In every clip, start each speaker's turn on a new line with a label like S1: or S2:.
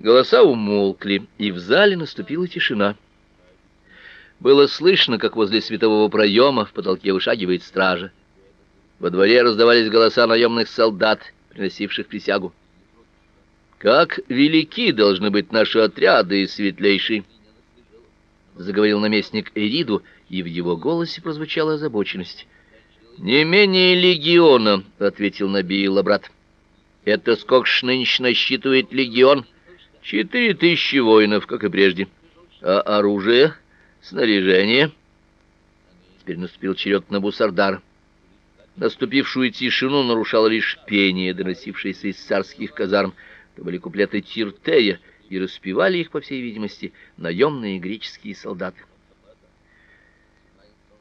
S1: Голоса умолкли, и в зале наступила тишина. Было слышно, как возле светового проема в потолке вышагивает стража. Во дворе раздавались голоса наемных солдат, приносивших присягу. Как велики должны быть наши отряды, светлейший, заговорил наместник Эриду, и в его голосе прозвучала озабоченность. Не менее легиона, ответил Набий Лабрат. Это сколько ж нынче насчитывает легион? Четыре тысячи воинов, как и прежде. А оружие, снаряжение? Теперь наступил черед на Бусардар. Наступившую тишину нарушало лишь пение, доносившееся из царских казарм. Это были куплеты Тиртея, и распевали их, по всей видимости, наемные греческие солдаты.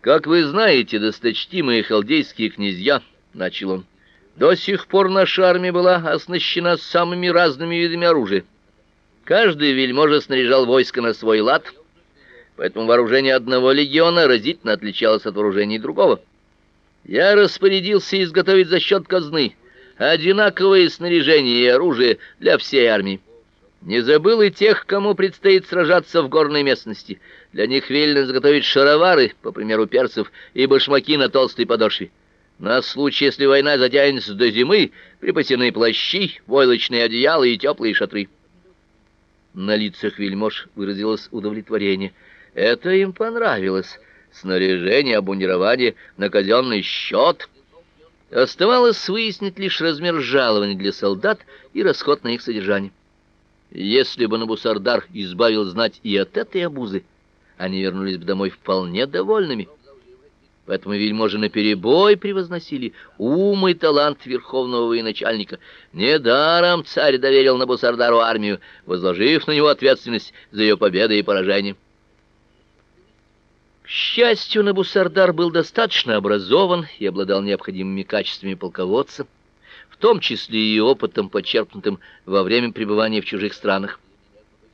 S1: Как вы знаете, досточтимые халдейские князья, начал он. До сих пор наша армия была оснащена самыми разными видами оружия. Каждый вельможа снаряжал войско на свой лад, поэтому вооружение одного легиона разительно отличалось от вооружений другого. Я распорядился изготовить за счет казны одинаковое снаряжение и оружие для всей армии. Не забыл и тех, кому предстоит сражаться в горной местности. Для них велено изготовить шаровары, по примеру перцев, и башмаки на толстой подошве. На случай, если война затянется до зимы, припасены плащи, войлочные одеяла и теплые шатры. На лицах вельмож выразилось удовлетворение. Это им понравилось. Снаряжение, обмундирование на казенный счет. Оставалось выяснить лишь размер жалований для солдат и расход на их содержание. Если бы Набусардар избавил знать и от этой обузы, они вернулись бы домой вполне довольными. Поэтому вельможи наперебой превозносили ум и талант верховного военачальника. Недаром царь доверил Набусардару армию, возложив на него ответственность за ее победы и поражения. К счастью, Набусардар был достаточно образован и обладал необходимыми качествами полководца, в том числе и опытом, почерпнутым во время пребывания в чужих странах.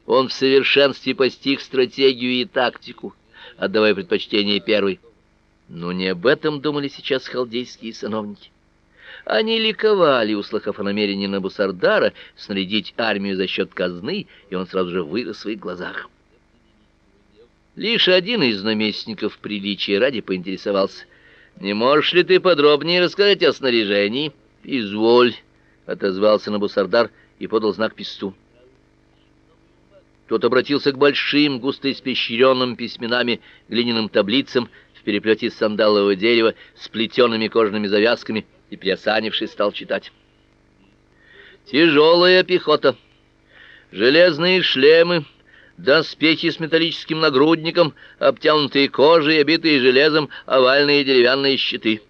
S1: Он в совершенстве постиг стратегию и тактику, отдавая предпочтение первой. Но не об этом думали сейчас халдейские сановники. Они ликовали, услыхав о намерении Набусардара снарядить армию за счет казны, и он сразу же вырос в их глазах. Лишь один из наместников приличия ради поинтересовался: "Не можешь ли ты подробнее рассказать о снаряжении?" "Изволь", отозвался Набусардар и подал знак писту. Тот обратился к большим, густо испещренным письменами глиняным таблицам в из сандалового дерева с плетеными кожаными завязками и приосанившись стал читать. Тяжелая пехота, железные шлемы, доспехи с металлическим нагрудником, обтянутые кожей, обитые железом, овальные деревянные щиты.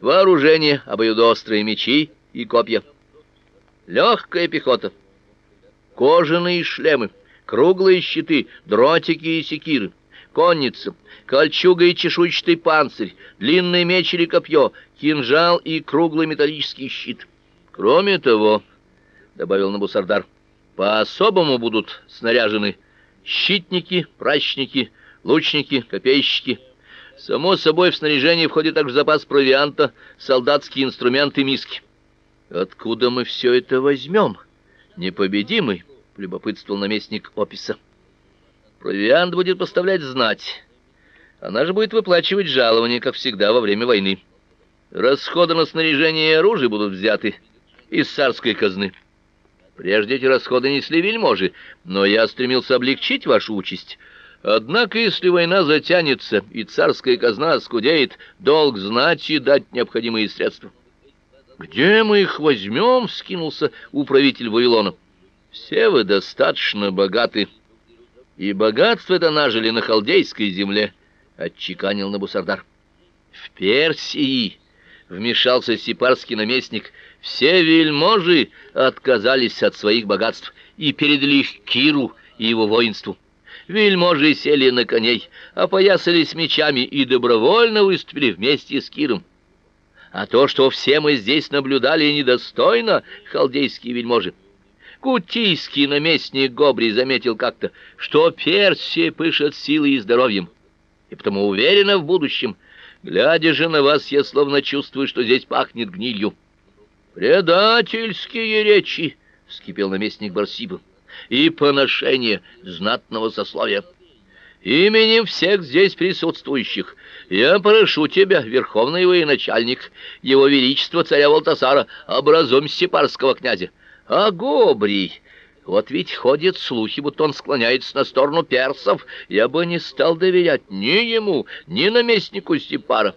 S1: Вооружение, обоюдоострые мечи и копья. Легкая пехота, кожаные шлемы, круглые щиты, дротики и секиры конница, кольчуга и чешуйчатый панцирь, длинный меч или копье, кинжал и круглый металлический щит. Кроме того, добавил Набусардар, по-особому будут снаряжены щитники, пращники, лучники, копейщики. Само собой, в снаряжение входит также запас провианта, солдатские инструменты, миски. Откуда мы все это возьмем? Непобедимый, любопытствовал наместник Описа. Провиант будет поставлять знать. Она же будет выплачивать жалования, как всегда во время войны. Расходы на снаряжение и оружие будут взяты из царской казны. Прежде эти расходы несли вельможи, но я стремился облегчить вашу участь. Однако, если война затянется и царская казна скудеет, долг знать и дать необходимые средства. Где мы их возьмем? — скинулся управитель Вавилона. Все вы достаточно богаты, и богатство это нажили на халдейской земле, отчеканил Набусардар. В Персии вмешался сипарский наместник. Все вельможи отказались от своих богатств и передали их Киру и его воинству. Вельможи сели на коней, опоясались мечами и добровольно выступили вместе с Киром. А то, что все мы здесь наблюдали, недостойно халдейские вельможи. Кутийский наместник Гобри заметил как-то, что Персия пышет силой и здоровьем, и потому уверена в будущем. Глядя же на вас, я словно чувствую, что здесь пахнет гнилью. Предательские речи, вскипел наместник Барсиба. и поношение знатного сословия. Именем всех здесь присутствующих я прошу тебя, верховный военачальник, его величество царя Валтасара, образом сепарского князя. А Гобрий, вот ведь ходят слухи, будто он склоняется на сторону персов. Я бы не стал доверять ни ему, ни наместнику Степара.